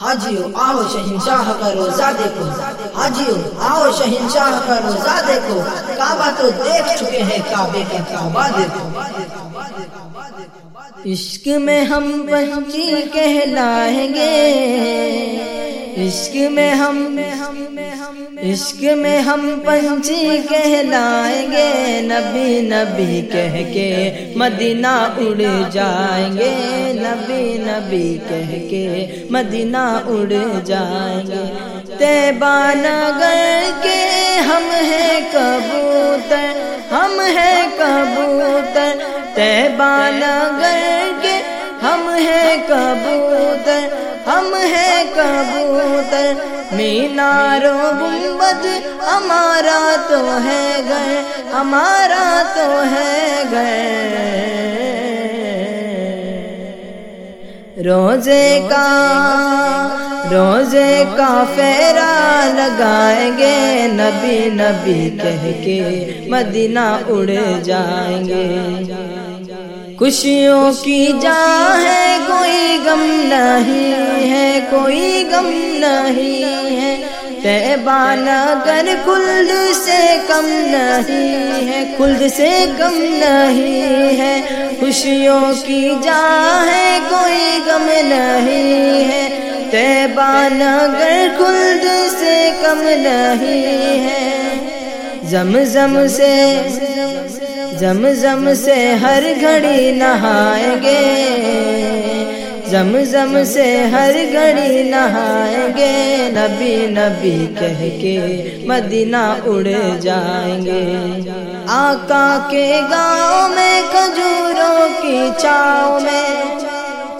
حاجیو آؤ شہنشاہ کا روزہ دیکھو۔ حاجیو آؤ شہنشاہ کا روزہ دیکھو۔ کعبہ تو دیکھ چکے ہیں، کعبے کا کعبہ دیکھو۔ عشق میں ہم بچی کہلائیں گے۔ عشق میں ہم عشق میں ہم پنچی کہلائیں گے، نبی نبی کہہ کے مدینہ اڑ جائیں گے، نبی نبی کہہ کے مدینہ اڑ جائیں گے۔ تیبان نگر کے ہم ہیں کبوتر، ہم ہیں کبوتر۔ تیبان نگر ہم ہیں کبوتر ہم ہیں کبوتر مینارو گنبد، ہمارا تو ہے گئے ہمارا تو ہے گئے روزے کا روزے کا فیرا لگائیں گے، نبی نبی کہہ کے مدینہ اڑ جائیں گے۔ خوشیوں کی جا ہے، کوئی غم نہیں ہے، کوئی غم نہیں ہے۔ تیبان اگر خلد سے کم نہیں ہے خلد سے کم نہیں ہے۔ خوشیوں کی جا ہے، کوئی غم نہیں ہے۔ تیبان اگر خلد سے کم نہیں ہے۔ زم زم سے زم زم سے ہر گھڑی نہائیں گے۔ زم زم سے ہر گھڑی نہائیں گے۔ نبی نبی کہہ کے مدینہ اڑ جائیں گے۔ آقا کے گاؤں میں کھجوروں کی چھاؤں میں۔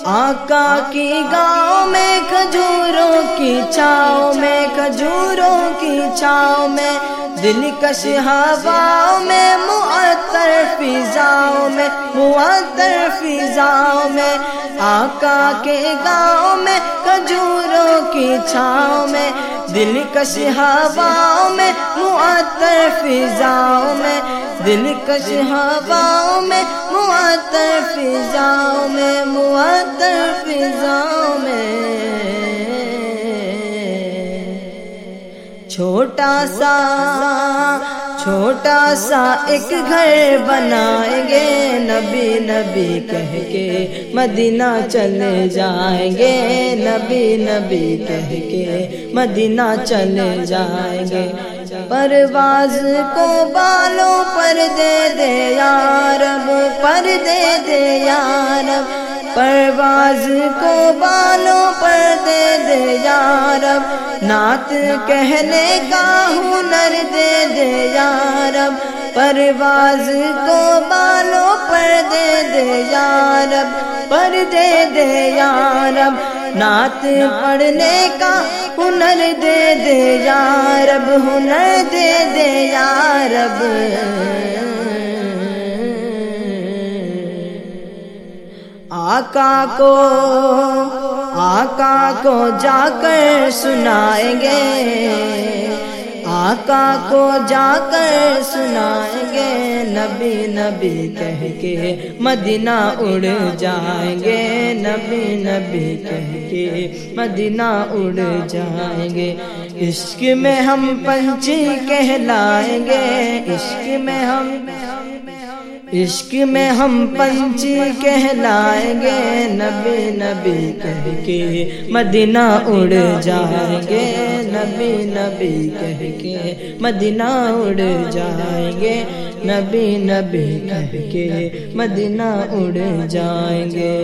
آقا کی گاؤں میں کھجوروں کی چھاؤں میں۔ کھجوروں کی چھاؤں میں۔ دلکش ہواؤں میں، معطر فضاؤں میں، معطر فضاؤں میں، آقا کے گاؤں میں، کھجوروں کی چھاؤں میں دلکش ہواؤں میں، معطر فضاؤں میں دلکش ہواؤں میں، معطر فضاؤں میں، معطر فضاؤں چھوٹا سا چھوٹا سا ایک گھر بنائیں گے۔ نبی نبی کہہ کے مدینہ چلے جائیں گے۔ نبی نبی کہہ کے مدینہ چلے جائیں گے۔ پرواز کو بالوں پر دے دے یارب، پر دے دے یارب۔ پرواز کو بالوں پر دے دے یارب نعت کہنے کا ہنر دے دے یارب پرواز کو بالوں پر دے دے یارب پر دے دے یارب نعت پڑھنے کا ہنر دے دے یارب ہنر دے دے یارب آقا کو آقا کو جا کر سنائیں گے۔ آقا کو جا کر سنائیں گے۔ نبی نبی کہہ کے مدینہ اڑ جائیں گے۔ نبی نبی کہہ کے مدینہ اڑ جائیں گے۔ عشق میں ہم پنچی کہلائیں گے۔ عشق میں ہم عشق میں ہم پنچی کہلائیں گے، نبی نبی کہہ کے مدینہ اڑ جائیں گے، نبی نبی کہہ کے مدینہ اڑ جائیں گے، نبی نبی کہہ کے مدینہ اڑ جائیں گے۔